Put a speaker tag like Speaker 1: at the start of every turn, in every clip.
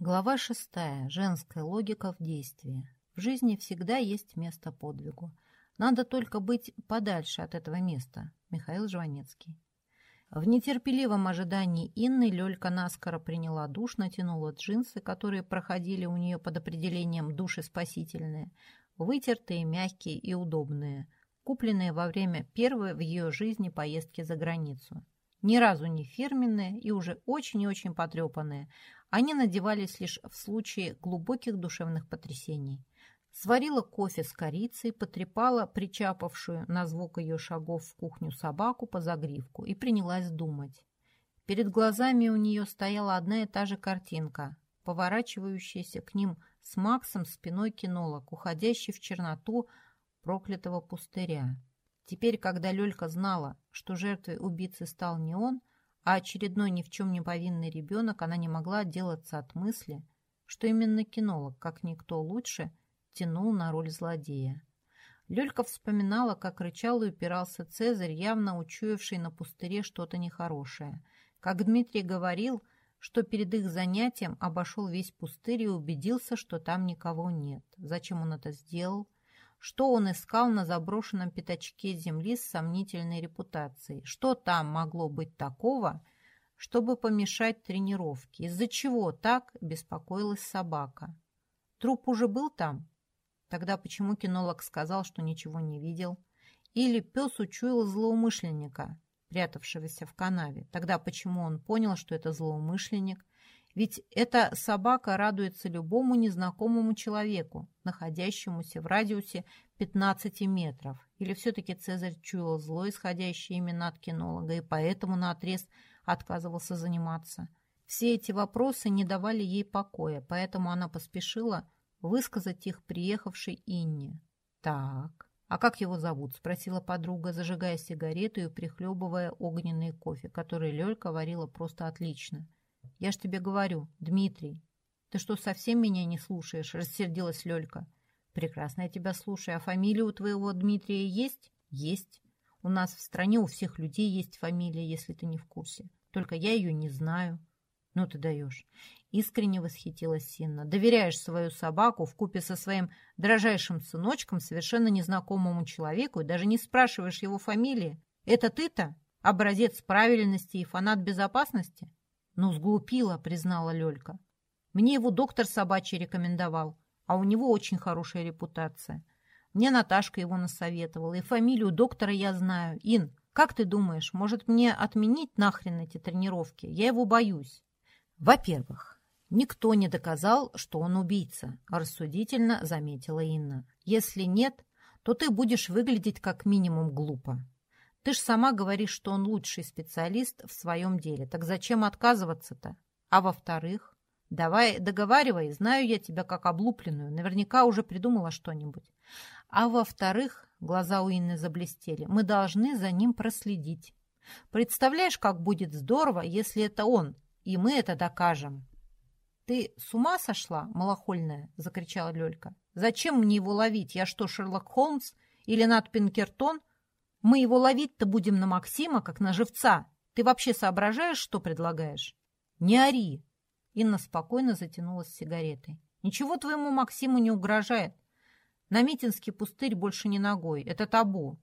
Speaker 1: Глава шестая. Женская логика в действии. В жизни всегда есть место подвигу. Надо только быть подальше от этого места. Михаил Жванецкий. В нетерпеливом ожидании Инны Лёлька наскоро приняла душ, натянула джинсы, которые проходили у нее под определением души спасительные, вытертые, мягкие и удобные, купленные во время первой в ее жизни поездки за границу. Ни разу не фирменные и уже очень и очень потрепанные, они надевались лишь в случае глубоких душевных потрясений. Сварила кофе с корицей, потрепала причапавшую на звук ее шагов в кухню собаку по загривку и принялась думать. Перед глазами у нее стояла одна и та же картинка, поворачивающаяся к ним с Максом спиной кинолог, уходящий в черноту проклятого пустыря. Теперь, когда Лёлька знала, что жертвой убийцы стал не он, а очередной ни в чем не повинный ребенок, она не могла отделаться от мысли, что именно кинолог, как никто лучше, тянул на роль злодея. Лёлька вспоминала, как рычал и упирался Цезарь, явно учуявший на пустыре что-то нехорошее. Как Дмитрий говорил, что перед их занятием обошел весь пустырь и убедился, что там никого нет. Зачем он это сделал? Что он искал на заброшенном пятачке земли с сомнительной репутацией? Что там могло быть такого, чтобы помешать тренировке? Из-за чего так беспокоилась собака? Труп уже был там? Тогда почему кинолог сказал, что ничего не видел? Или пес учуял злоумышленника, прятавшегося в канаве? Тогда почему он понял, что это злоумышленник? Ведь эта собака радуется любому незнакомому человеку, находящемуся в радиусе 15 метров. Или все-таки Цезарь чуял зло, исходящее именно от кинолога, и поэтому наотрез отказывался заниматься. Все эти вопросы не давали ей покоя, поэтому она поспешила высказать их приехавшей Инне. «Так, а как его зовут?» – спросила подруга, зажигая сигарету и прихлебывая огненный кофе, который Лёлька варила просто отлично. Я ж тебе говорю, Дмитрий. Ты что, совсем меня не слушаешь? Рассердилась Лёлька. Прекрасно я тебя слушаю. А фамилия у твоего Дмитрия есть? Есть. У нас в стране у всех людей есть фамилия, если ты не в курсе. Только я ее не знаю. Ну ты даешь. Искренне восхитилась Синна. Доверяешь свою собаку в купе со своим дрожайшим сыночком совершенно незнакомому человеку и даже не спрашиваешь его фамилии. Это ты-то? Образец правильности и фанат безопасности? «Ну, сглупила», — признала Лёлька. «Мне его доктор собачий рекомендовал, а у него очень хорошая репутация. Мне Наташка его насоветовала, и фамилию доктора я знаю. Ин, как ты думаешь, может мне отменить нахрен эти тренировки? Я его боюсь». «Во-первых, никто не доказал, что он убийца», — рассудительно заметила Инна. «Если нет, то ты будешь выглядеть как минимум глупо. Ты ж сама говоришь, что он лучший специалист в своем деле. Так зачем отказываться-то? А во-вторых, давай договаривай, знаю я тебя как облупленную, наверняка уже придумала что-нибудь. А во-вторых, глаза у Инны заблестели, мы должны за ним проследить. Представляешь, как будет здорово, если это он, и мы это докажем. «Ты с ума сошла, малохольная?» — закричала Лёлька. «Зачем мне его ловить? Я что, Шерлок Холмс или Нат Пинкертон?» Мы его ловить-то будем на Максима, как на живца. Ты вообще соображаешь, что предлагаешь? Не ори. Инна спокойно затянулась сигаретой. Ничего твоему Максиму не угрожает. На Митинский пустырь больше не ногой. Это табу.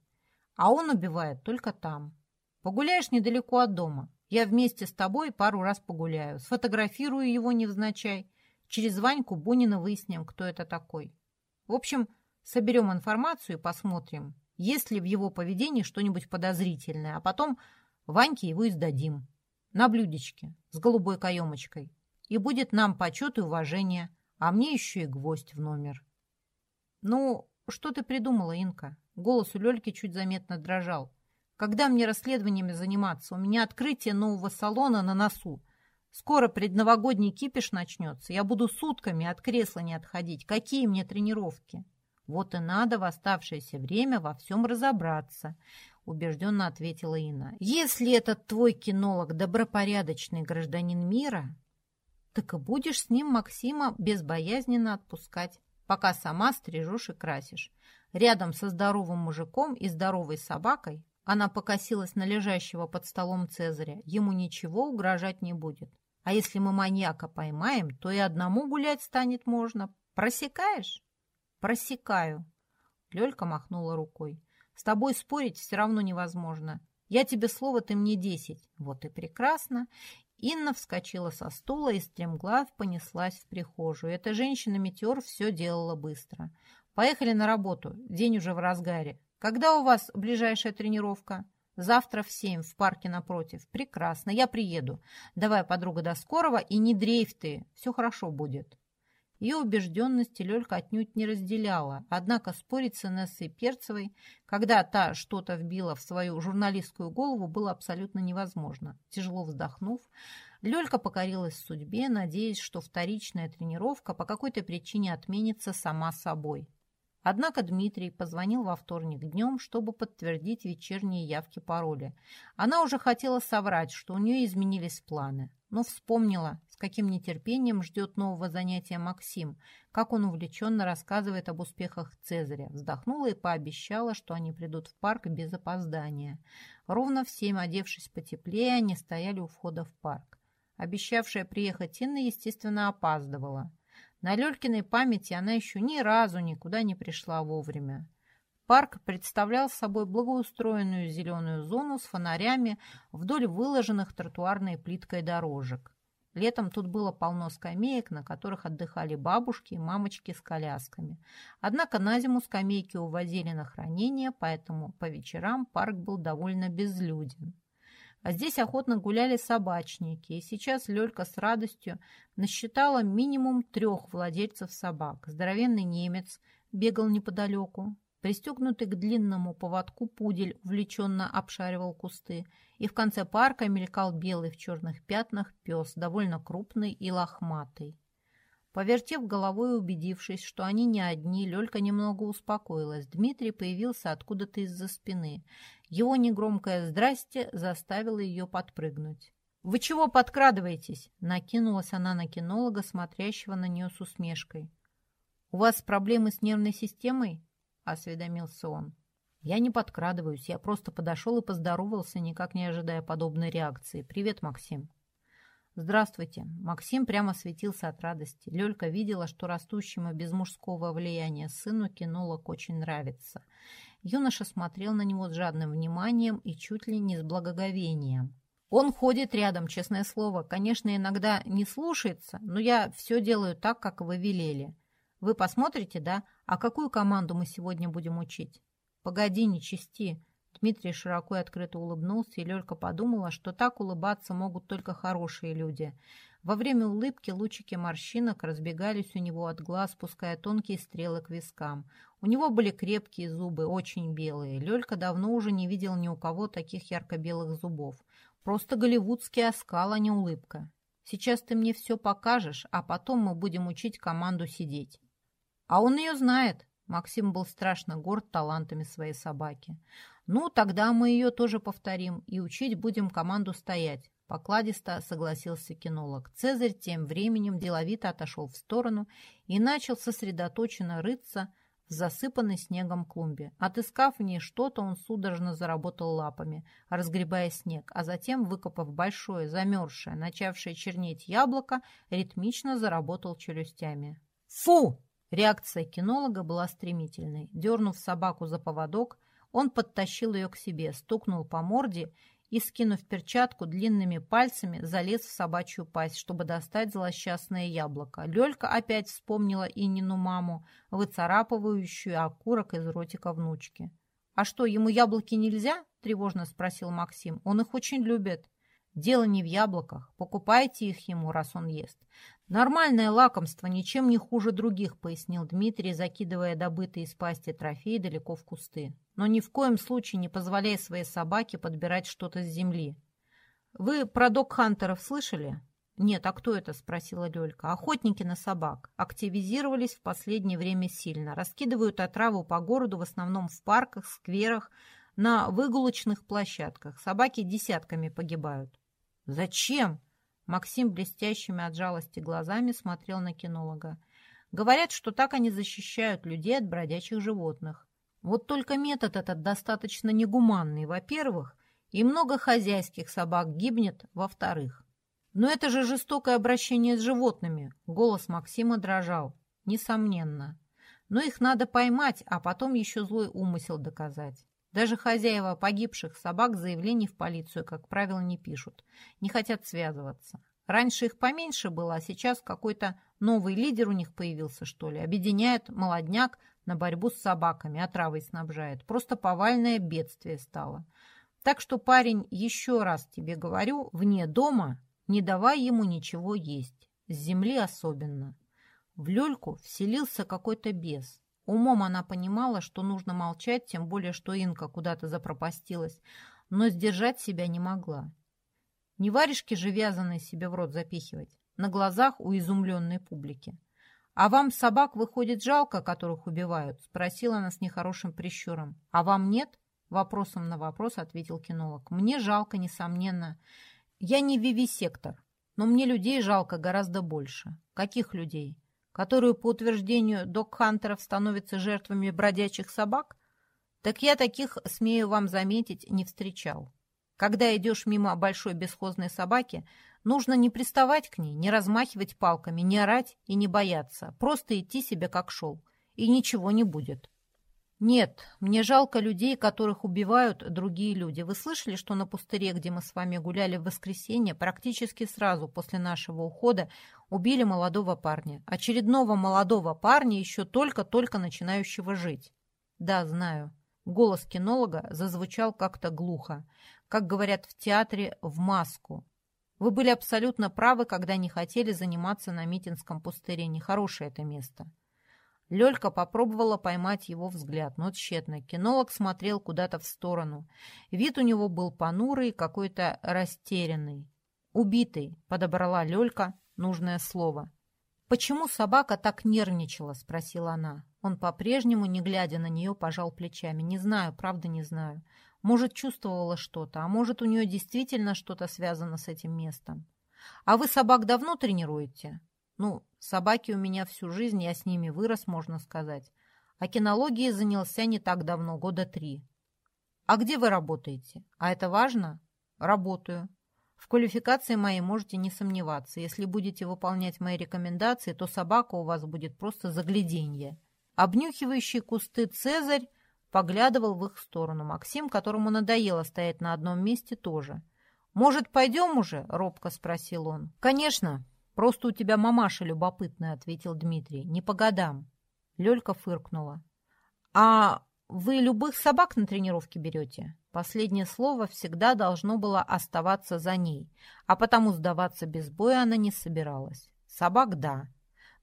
Speaker 1: А он убивает только там. Погуляешь недалеко от дома. Я вместе с тобой пару раз погуляю. Сфотографирую его невзначай. Через Ваньку Бунина выясним, кто это такой. В общем, соберем информацию и посмотрим, есть ли в его поведении что-нибудь подозрительное, а потом Ваньке его издадим. На блюдечке с голубой каемочкой. И будет нам почет и уважение, а мне еще и гвоздь в номер. Ну, что ты придумала, Инка? Голос у Лёльки чуть заметно дрожал. Когда мне расследованиями заниматься? У меня открытие нового салона на носу. Скоро предновогодний кипиш начнется. Я буду сутками от кресла не отходить. Какие мне тренировки? Вот и надо в оставшееся время во всем разобраться, убежденно ответила Инна. Если этот твой кинолог добропорядочный гражданин мира, так и будешь с ним Максима безбоязненно отпускать, пока сама стрижешь и красишь. Рядом со здоровым мужиком и здоровой собакой она покосилась на лежащего под столом Цезаря. Ему ничего угрожать не будет. А если мы маньяка поймаем, то и одному гулять станет можно. Просекаешь? Просекаю. Лёлька махнула рукой. С тобой спорить все равно невозможно. Я тебе слово, ты мне десять. Вот и прекрасно. Инна вскочила со стула и стремглав понеслась в прихожую. Эта женщина-метеор все делала быстро. Поехали на работу. День уже в разгаре. Когда у вас ближайшая тренировка? Завтра в семь в парке напротив. Прекрасно, я приеду. Давай, подруга, до скорого и не дрейф ты. Все хорошо будет. Ее убежденности Лёлька отнюдь не разделяла, однако спорить с Инессой Перцевой, когда та что-то вбила в свою журналистскую голову, было абсолютно невозможно. Тяжело вздохнув, Лёлька покорилась судьбе, надеясь, что вторичная тренировка по какой-то причине отменится сама собой. Однако Дмитрий позвонил во вторник днем, чтобы подтвердить вечерние явки пароля. Она уже хотела соврать, что у нее изменились планы, но вспомнила, с каким нетерпением ждет нового занятия Максим, как он увлеченно рассказывает об успехах Цезаря, вздохнула и пообещала, что они придут в парк без опоздания. Ровно в семь, одевшись потеплее, они стояли у входа в парк. Обещавшая приехать Инна, естественно, опаздывала. На Лёлькиной памяти она еще ни разу никуда не пришла вовремя. Парк представлял собой благоустроенную зеленую зону с фонарями вдоль выложенных тротуарной плиткой дорожек. Летом тут было полно скамеек, на которых отдыхали бабушки и мамочки с колясками. Однако на зиму скамейки увозили на хранение, поэтому по вечерам парк был довольно безлюден. А здесь охотно гуляли собачники, и сейчас Лёлька с радостью насчитала минимум трех владельцев собак. Здоровенный немец бегал неподалеку, пристегнутый к длинному поводку пудель увлеченно обшаривал кусты, и в конце парка мелькал белый в черных пятнах пес, довольно крупный и лохматый. Повертев головой и убедившись, что они не одни, Лёлька немного успокоилась. Дмитрий появился откуда-то из-за спины. Его негромкое «здрасте» заставило ее подпрыгнуть. «Вы чего подкрадываетесь?» — накинулась она на кинолога, смотрящего на нее с усмешкой. «У вас проблемы с нервной системой?» — осведомился он. «Я не подкрадываюсь, я просто подошел и поздоровался, никак не ожидая подобной реакции. Привет, Максим». «Здравствуйте». Максим прямо светился от радости. Лёлька видела, что растущему без мужского влияния сыну кинолог очень нравится. Юноша смотрел на него с жадным вниманием и чуть ли не с благоговением. Он ходит рядом, честное слово. Конечно, иногда не слушается, но я все делаю так, как вы велели. Вы посмотрите, да? А какую команду мы сегодня будем учить? Погоди, не чисти. Дмитрий широко и открыто улыбнулся, и Лёлька подумала, что так улыбаться могут только хорошие люди. Во время улыбки лучики морщинок разбегались у него от глаз, пуская тонкие стрелы к вискам. У него были крепкие зубы, очень белые. Лёлька давно уже не видел ни у кого таких ярко-белых зубов. Просто голливудский оскал, а не улыбка. Сейчас ты мне все покажешь, а потом мы будем учить команду сидеть. А он ее знает. Максим был страшно горд талантами своей собаки. «Ну, тогда мы ее тоже повторим и учить будем команду стоять», — покладисто согласился кинолог. Цезарь тем временем деловито отошел в сторону и начал сосредоточенно рыться в засыпанной снегом клумбе. Отыскав в ней что-то, он судорожно заработал лапами, разгребая снег, а затем, выкопав большое, замерзшее, начавшее чернеть яблоко, ритмично заработал челюстями. «Фу!» Реакция кинолога была стремительной. Дернув собаку за поводок, он подтащил ее к себе, стукнул по морде и, скинув перчатку, длинными пальцами залез в собачью пасть, чтобы достать злосчастное яблоко. Лёлька опять вспомнила Инину маму, выцарапывающую окурок из ротика внучки. «А что, ему яблоки нельзя?» – тревожно спросил Максим. «Он их очень любит». Дело не в яблоках. Покупайте их ему, раз он ест. Нормальное лакомство ничем не хуже других, пояснил Дмитрий, закидывая добытые из пасти трофеи далеко в кусты. Но ни в коем случае не позволяя своей собаке подбирать что-то с земли. Вы про док-хантеров слышали? «Нет, а кто это?» – спросила Лёлька. «Охотники на собак. Активизировались в последнее время сильно. Раскидывают отраву по городу, в основном в парках, скверах, на выгулочных площадках. Собаки десятками погибают. «Зачем?» Максим блестящими от жалости глазами смотрел на кинолога. «Говорят, что так они защищают людей от бродячих животных. Вот только метод этот достаточно негуманный, во-первых, и много хозяйских собак гибнет, во-вторых». Но это же жестокое обращение с животными. Голос Максима дрожал. Несомненно. Но их надо поймать, а потом еще злой умысел доказать. Даже хозяева погибших собак заявлений в полицию, как правило, не пишут. Не хотят связываться. Раньше их поменьше было, а сейчас какой-то новый лидер у них появился, что ли. Объединяет молодняк на борьбу с собаками, отравой снабжает. Просто повальное бедствие стало. Так что, парень, еще раз тебе говорю, вне дома не давай ему ничего есть. С земли особенно. В люльку вселился какой-то бес. Умом она понимала, что нужно молчать, тем более, что Инка куда-то запропастилась, но сдержать себя не могла. Не варежки же вязаные себе в рот запихивать, на глазах у изумленной публики. «А вам собак, выходит, жалко, которых убивают?» — спросила она с нехорошим прищуром. «А вам нет?» — вопросом на вопрос ответил кинолог. «Мне жалко, несомненно. Я не вивисектор, но мне людей жалко гораздо больше. Каких людей? Которые, по утверждению док-хантеров, становятся жертвами бродячих собак? Так я таких, смею вам заметить, не встречал. Когда идешь мимо большой бесхозной собаки, нужно не приставать к ней, не размахивать палками, не орать и не бояться. Просто идти себе как шел. И ничего не будет. Нет, мне жалко людей, которых убивают другие люди. Вы слышали, что на пустыре, где мы с вами гуляли в воскресенье, практически сразу после нашего ухода убили молодого парня. Очередного молодого парня, еще только-только начинающего жить. Да, знаю. Голос кинолога зазвучал как-то глухо как говорят в театре, в маску. Вы были абсолютно правы, когда не хотели заниматься на Митинском пустыре. Нехорошее это место. Лёлька попробовала поймать его взгляд, но тщетно. Кинолог смотрел куда-то в сторону. Вид у него был понурый, какой-то растерянный. «Убитый», — подобрала Лёлька нужное слово. «Почему собака так нервничала?» — спросила она. Он по-прежнему, не глядя на нее, пожал плечами. «Не знаю, правда не знаю. Может, чувствовала что-то, а может, у нее действительно что-то связано с этим местом. А вы собак давно тренируете? Ну, собаки у меня всю жизнь, я с ними вырос, можно сказать. А кинологией занялся не так давно, года три. А где вы работаете? А это важно? Работаю. В квалификации моей можете не сомневаться. Если будете выполнять мои рекомендации, то собака у вас будет просто загляденье. Обнюхивающий кусты Цезарь Поглядывал в их сторону. Максим, которому надоело стоять на одном месте, тоже. «Может, пойдем уже?» — робко спросил он. «Конечно. Просто у тебя мамаша любопытная», — ответил Дмитрий. «Не по годам». Лёлька фыркнула. «А вы любых собак на тренировке берете?» Последнее слово всегда должно было оставаться за ней, а потому сдаваться без боя она не собиралась. Собак – да.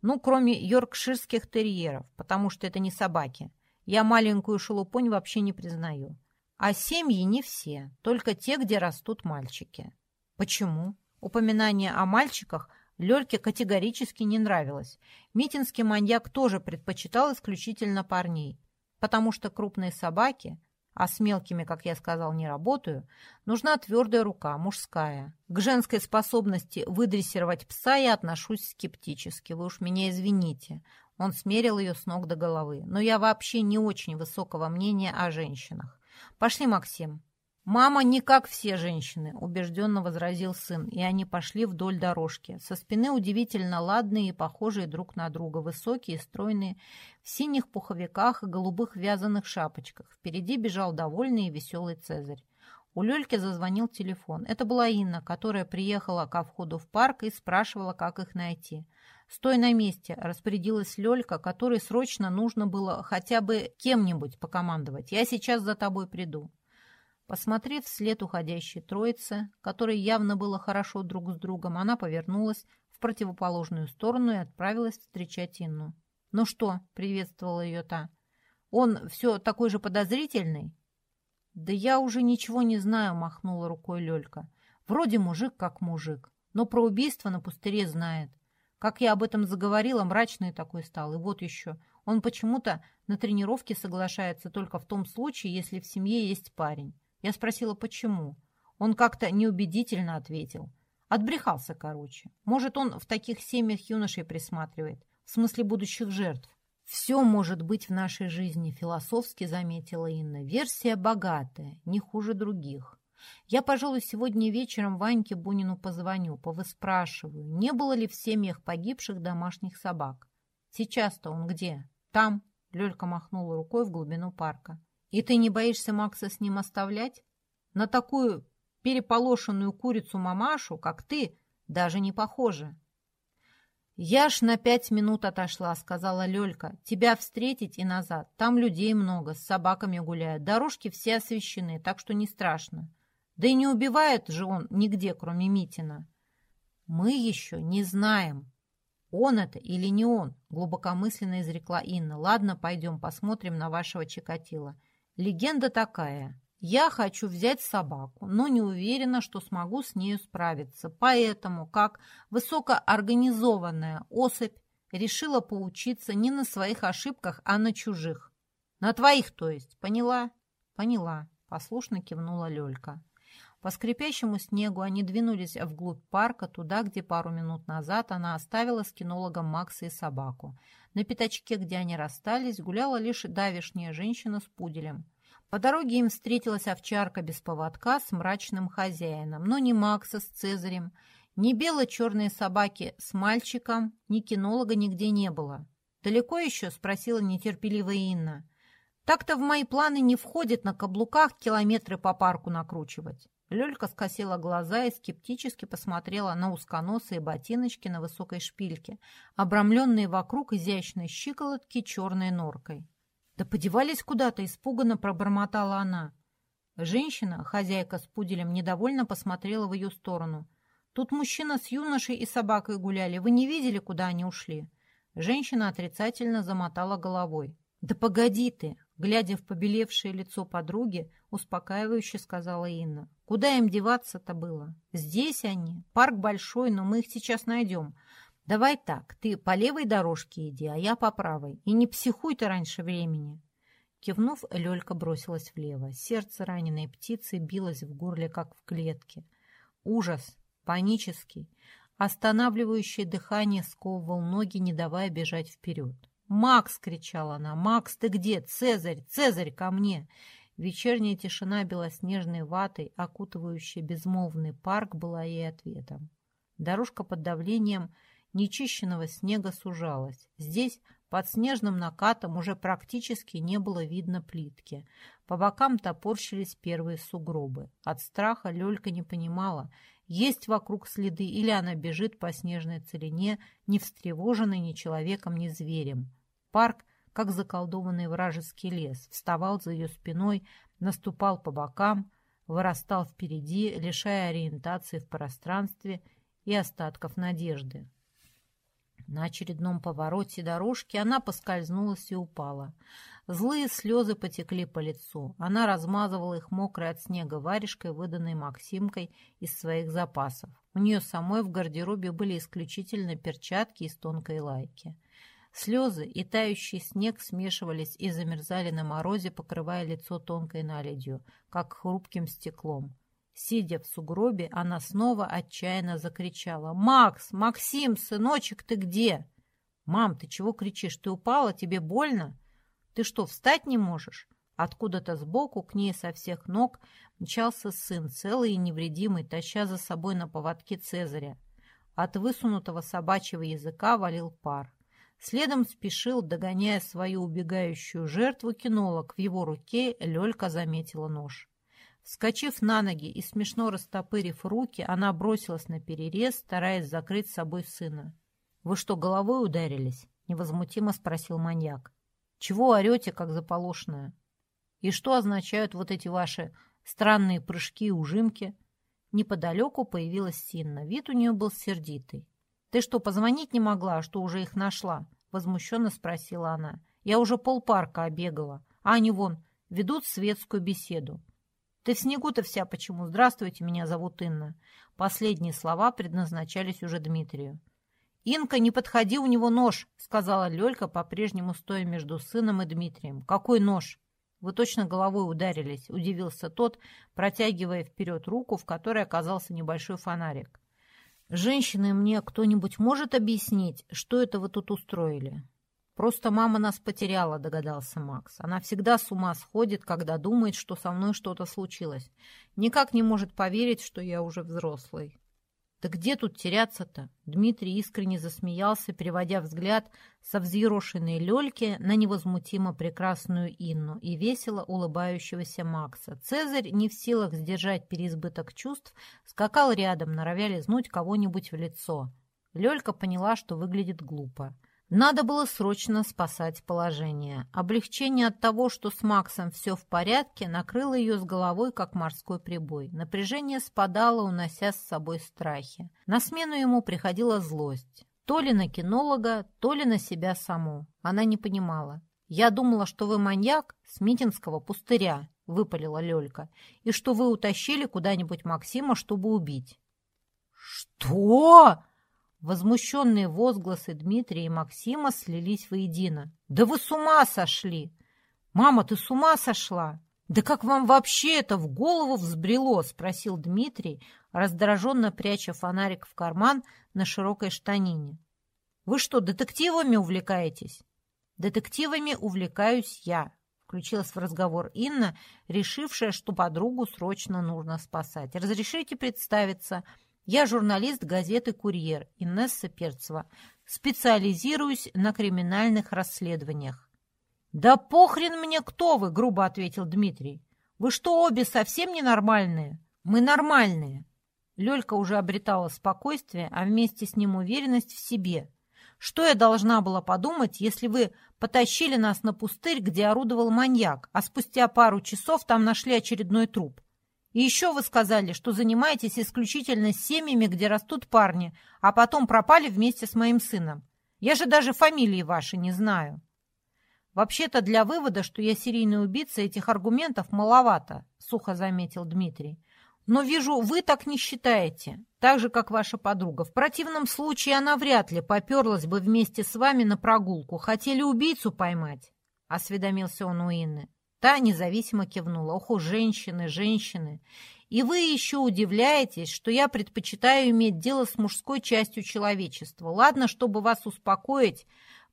Speaker 1: Ну, кроме йоркширских терьеров, потому что это не собаки. Я маленькую шелупонь вообще не признаю. А семьи не все, только те, где растут мальчики. Почему? Упоминание о мальчиках Лёльке категорически не нравилось. Митинский маньяк тоже предпочитал исключительно парней, потому что крупные собаки, а с мелкими, как я сказал, не работаю, нужна твердая рука, мужская. К женской способности выдрессировать пса я отношусь скептически, вы уж меня извините. Он смерил ее с ног до головы. «Но я вообще не очень высокого мнения о женщинах. Пошли, Максим». «Мама не как все женщины», — убежденно возразил сын, и они пошли вдоль дорожки. Со спины удивительно ладные и похожие друг на друга, высокие, стройные, в синих пуховиках и голубых вязаных шапочках. Впереди бежал довольный и веселый Цезарь. У Лёльки зазвонил телефон. Это была Инна, которая приехала ко входу в парк и спрашивала, как их найти. «Стой на месте», — распорядилась Лёлька, которой срочно нужно было хотя бы кем-нибудь покомандовать. «Я сейчас за тобой приду». Посмотрев вслед уходящей троицы, которой явно было хорошо друг с другом, она повернулась в противоположную сторону и отправилась встречать Инну. «Ну что?» — приветствовала ее та. «Он все такой же подозрительный?» «Да я уже ничего не знаю», — махнула рукой Лёлька. «Вроде мужик как мужик, но про убийство на пустыре знает. Как я об этом заговорила, мрачный такой стал. И вот еще. Он почему-то на тренировке соглашается только в том случае, если в семье есть парень. Я спросила, почему. Он как-то неубедительно ответил. Отбрехался, короче. Может, он в таких семьях юношей присматривает. В смысле будущих жертв. «Все может быть в нашей жизни», — философски заметила Инна. «Версия богатая, не хуже других. Я, пожалуй, сегодня вечером Ваньке Бунину позвоню, повыспрашиваю, не было ли в семьях погибших домашних собак. Сейчас-то он где? Там. Лёлька махнула рукой в глубину парка. И ты не боишься Макса с ним оставлять? На такую переполошенную курицу-мамашу, как ты, даже не похоже. «Я ж на пять минут отошла», — сказала Лёлька. «Тебя встретить и назад. Там людей много, с собаками гуляют. Дорожки все освещены, так что не страшно. Да и не убивает же он нигде, кроме Митина». «Мы еще не знаем, он это или не он», — глубокомысленно изрекла Инна. «Ладно, пойдем посмотрим на вашего Чикатила. Легенда такая. Я хочу взять собаку, но не уверена, что смогу с нею справиться. Поэтому, как высокоорганизованная особь, решила поучиться не на своих ошибках, а на чужих. На твоих, то есть. Поняла? Поняла. Послушно кивнула Лёлька. По скрипящему снегу они двинулись вглубь парка, туда, где пару минут назад она оставила с кинологом Макса и собаку. На пятачке, где они расстались, гуляла лишь давишняя женщина с пуделем. По дороге им встретилась овчарка без поводка с мрачным хозяином, но ни Макса с Цезарем, ни бело-черные собаки с мальчиком, ни кинолога нигде не было. «Далеко еще?» — спросила нетерпеливая Инна. «Так-то в мои планы не входит на каблуках километры по парку накручивать». Лёлька скосила глаза и скептически посмотрела на узконосые ботиночки на высокой шпильке, обрамленные вокруг изящной щиколотки черной норкой. «Да подевались куда-то!» — испуганно пробормотала она. Женщина, хозяйка с пуделем, недовольно посмотрела в ее сторону. «Тут мужчина с юношей и собакой гуляли. Вы не видели, куда они ушли?» Женщина отрицательно замотала головой. «Да погоди ты!» Глядя в побелевшее лицо подруги, успокаивающе сказала Инна. «Куда им деваться-то было? Здесь они. Парк большой, но мы их сейчас найдем. «Давай так, ты по левой дорожке иди, а я по правой. И не психуй ты раньше времени». Кивнув, Лёлька бросилась влево. Сердце раненой птицы билось в горле, как в клетке. Ужас, панический, останавливающее дыхание сковывал ноги, не давая бежать вперед. «Макс!» — кричала она. «Макс, ты где? Цезарь! Цезарь, ко мне!» Вечерняя тишина белоснежной ватой, окутывающая безмолвный парк, была ей ответом. Дорожка под давлением — нечищенного снега сужалась. Здесь под снежным накатом уже практически не было видно плитки. По бокам топорщились первые сугробы. От страха Лёлька не понимала, есть вокруг следы или она бежит по снежной целине, не встревоженной ни человеком, ни зверем. Парк, как заколдованный вражеский лес, вставал за ее спиной, наступал по бокам, вырастал впереди, лишая ориентации в пространстве и остатков надежды. На очередном повороте дорожки она поскользнулась и упала. Злые слезы потекли по лицу. Она размазывала их мокрой от снега варежкой, выданной Максимкой из своих запасов. У нее самой в гардеробе были исключительно перчатки из тонкой лайки. Слезы и тающий снег смешивались и замерзали на морозе, покрывая лицо тонкой наледью, как хрупким стеклом. Сидя в сугробе, она снова отчаянно закричала. «Макс! Максим! Сыночек, ты где?» «Мам, ты чего кричишь? Ты упала? Тебе больно? Ты что, встать не можешь?» Откуда-то сбоку к ней со всех ног мчался сын, целый и невредимый, таща за собой на поводке Цезаря. От высунутого собачьего языка валил пар. Следом спешил, догоняя свою убегающую жертву, кинолог. В его руке Лёлька заметила нож. Скочив на ноги и смешно растопырив руки, она бросилась на перерез, стараясь закрыть с собой сына. «Вы что, головой ударились?» — невозмутимо спросил маньяк. «Чего орете, как заполошная? И что означают вот эти ваши странные прыжки и ужимки?» Неподалеку появилась Синна. Вид у нее был сердитый. «Ты что, позвонить не могла, что уже их нашла?» — возмущенно спросила она. «Я уже полпарка обегала, а они вон ведут светскую беседу. Ты в снегу-то вся почему? Здравствуйте, меня зовут Инна. Последние слова предназначались уже Дмитрию. «Инка, не подходи, у него нож», — сказала Лёлька, по-прежнему стоя между сыном и Дмитрием. «Какой нож?» «Вы точно головой ударились», — удивился тот, протягивая вперед руку, в которой оказался небольшой фонарик. «Женщины, мне кто-нибудь может объяснить, что это вы тут устроили?» Просто мама нас потеряла, догадался Макс. Она всегда с ума сходит, когда думает, что со мной что-то случилось. Никак не может поверить, что я уже взрослый. Да где тут теряться-то? Дмитрий искренне засмеялся, переводя взгляд со взъерошенной Лёльки на невозмутимо прекрасную Инну и весело улыбающегося Макса. Цезарь, не в силах сдержать переизбыток чувств, скакал рядом, норовя лизнуть кого-нибудь в лицо. Лёлька поняла, что выглядит глупо. Надо было срочно спасать положение. Облегчение от того, что с Максом все в порядке, накрыло ее с головой, как морской прибой. Напряжение спадало, унося с собой страхи. На смену ему приходила злость. То ли на кинолога, то ли на себя саму. Она не понимала. «Я думала, что вы маньяк с Митинского пустыря», — выпалила Лёлька, «и что вы утащили куда-нибудь Максима, чтобы убить».
Speaker 2: «Что?»
Speaker 1: Возмущенные возгласы Дмитрия и Максима слились воедино. «Да вы с ума сошли! Мама, ты с ума сошла? Да как вам вообще это в голову взбрело?» — спросил Дмитрий, раздраженно пряча фонарик в карман на широкой штанине. «Вы что, детективами увлекаетесь?» «Детективами увлекаюсь я», — включилась в разговор Инна, решившая, что подругу срочно нужно спасать. «Разрешите представиться?» Я журналист газеты «Курьер» Инесса Перцева. Специализируюсь на криминальных расследованиях. «Да похрен мне, кто вы!» — грубо ответил Дмитрий. «Вы что, обе совсем ненормальные?» «Мы нормальные!» Лёлька уже обретала спокойствие, а вместе с ним уверенность в себе. «Что я должна была подумать, если вы потащили нас на пустырь, где орудовал маньяк, а спустя пару часов там нашли очередной труп? И еще вы сказали, что занимаетесь исключительно семьями, где растут парни, а потом пропали вместе с моим сыном. Я же даже фамилии вашей не знаю. Вообще-то для вывода, что я серийный убийца, этих аргументов маловато, сухо заметил Дмитрий. Но вижу, вы так не считаете, так же, как ваша подруга. В противном случае она вряд ли поперлась бы вместе с вами на прогулку. Хотели убийцу поймать, — осведомился он у Инны. Та независимо кивнула. Ох, женщины, женщины. И вы еще удивляетесь, что я предпочитаю иметь дело с мужской частью человечества. Ладно, чтобы вас успокоить,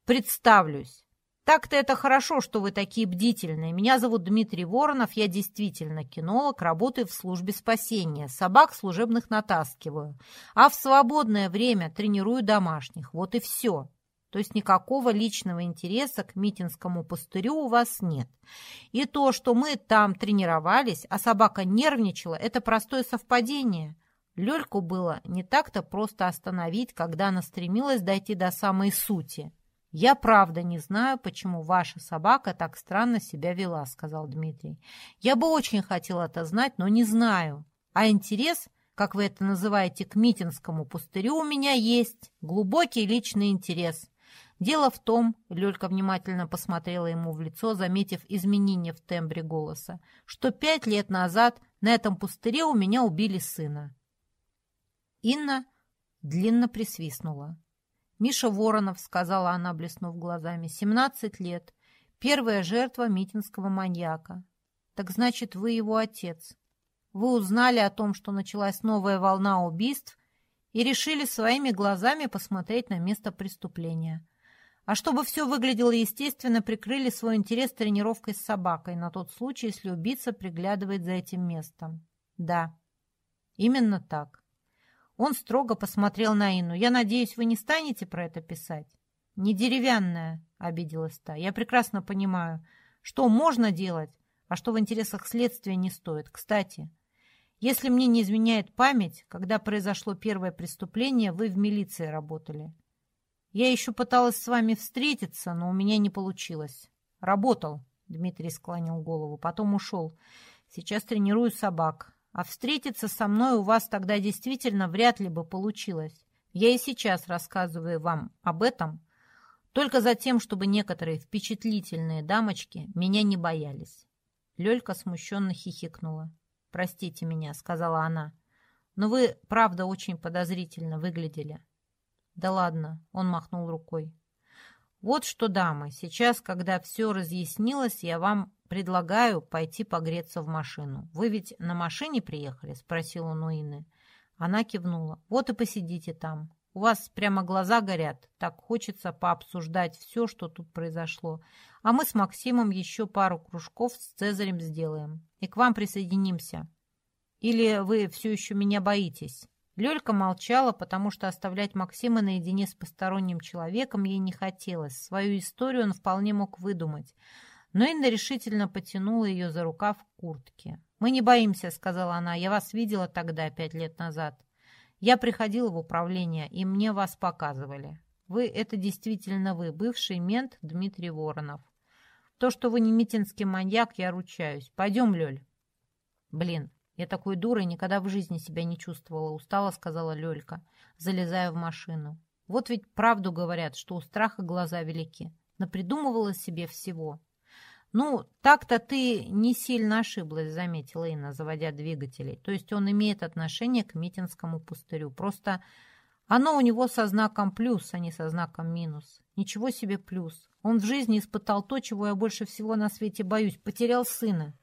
Speaker 1: представлюсь. Так-то это хорошо, что вы такие бдительные. Меня зовут Дмитрий Воронов, я действительно кинолог, работаю в службе спасения. Собак служебных натаскиваю. А в свободное время тренирую домашних. Вот и все. То есть никакого личного интереса к Митинскому пустырю у вас нет. И то, что мы там тренировались, а собака нервничала, это простое совпадение. Лёльку было не так-то просто остановить, когда она стремилась дойти до самой сути. «Я правда не знаю, почему ваша собака так странно себя вела», — сказал Дмитрий. «Я бы очень хотел это знать, но не знаю. А интерес, как вы это называете, к Митинскому пустырю у меня есть. Глубокий личный интерес. Дело в том, Лёлька внимательно посмотрела ему в лицо, заметив изменения в тембре голоса, что пять лет назад на этом пустыре у меня убили сына. Инна длинно присвистнула. «Миша Воронов», — сказала она, блеснув глазами, — «семнадцать лет, первая жертва митинского маньяка. Так значит, вы его отец. Вы узнали о том, что началась новая волна убийств и решили своими глазами посмотреть на место преступления». А чтобы все выглядело естественно, прикрыли свой интерес тренировкой с собакой на тот случай, если убийца приглядывает за этим местом. Да, именно так. Он строго посмотрел на Инну. «Я надеюсь, вы не станете про это писать?» «Не деревянная», — обиделась та. «Я прекрасно понимаю, что можно делать, а что в интересах следствия не стоит. Кстати, если мне не изменяет память, когда произошло первое преступление, вы в милиции работали. Я еще пыталась с вами встретиться, но у меня не получилось. Работал, Дмитрий склонил голову, потом ушел. Сейчас тренирую собак. А встретиться со мной у вас тогда действительно вряд ли бы получилось. Я и сейчас рассказываю вам об этом, только за тем, чтобы некоторые впечатлительные дамочки меня не боялись. Лёлька смущенно хихикнула. «Простите меня», — сказала она, — «но вы, правда, очень подозрительно выглядели». «Да ладно», — он махнул рукой. «Вот что, дамы, сейчас, когда все разъяснилось, я вам предлагаю пойти погреться в машину. Вы ведь на машине приехали?» — спросил он у. Она кивнула. «Вот и посидите там. У вас прямо глаза горят. Так хочется пообсуждать все, что тут произошло. А мы с Максимом еще пару кружков с Цезарем сделаем. И к вам присоединимся. Или вы все еще меня боитесь?» Лёлька молчала, потому что оставлять Максима наедине с посторонним человеком ей не хотелось. Свою историю он вполне мог выдумать. Но Инна решительно потянула ее за рукав куртки. «Мы не боимся», — сказала она. «Я вас видела тогда, пять лет назад. Я приходила в управление, и мне вас показывали. Вы — это действительно вы, бывший мент Дмитрий Воронов. То, что вы не митинский маньяк, я ручаюсь. Пойдем, Лёль». «Блин, я такой дурой никогда в жизни себя не чувствовала», — устала, сказала Лёлька, залезая в машину. «Вот ведь правду говорят, что у страха глаза велики. Напридумывала себе всего». «Ну, так-то ты не сильно ошиблась», — заметила Инна, заводя двигателей. «То есть он имеет отношение к Митинскому пустырю. Просто оно у него со знаком плюс, а не со знаком минус. Ничего себе плюс. Он в жизни испытал то, чего я больше всего на свете боюсь. Потерял сына.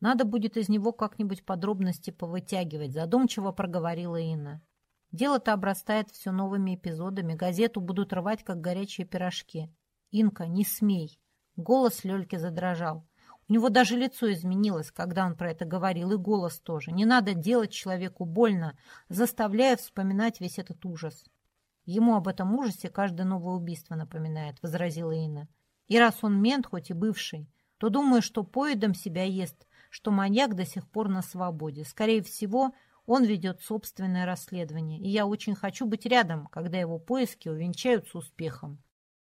Speaker 1: Надо будет из него как-нибудь подробности повытягивать», — задумчиво проговорила Инна. «Дело-то обрастает все новыми эпизодами. Газету будут рвать, как горячие пирожки. Инка, не смей». Голос Лёльки задрожал. У него даже лицо изменилось, когда он про это говорил, и голос тоже. Не надо делать человеку больно, заставляя вспоминать весь этот ужас. Ему об этом ужасе каждое новое убийство напоминает, возразила Инна. И раз он мент, хоть и бывший, то думаю, что поедом себя ест, что маньяк до сих пор на свободе. Скорее всего, он ведет собственное расследование, и я очень хочу быть рядом, когда его поиски увенчаются успехом.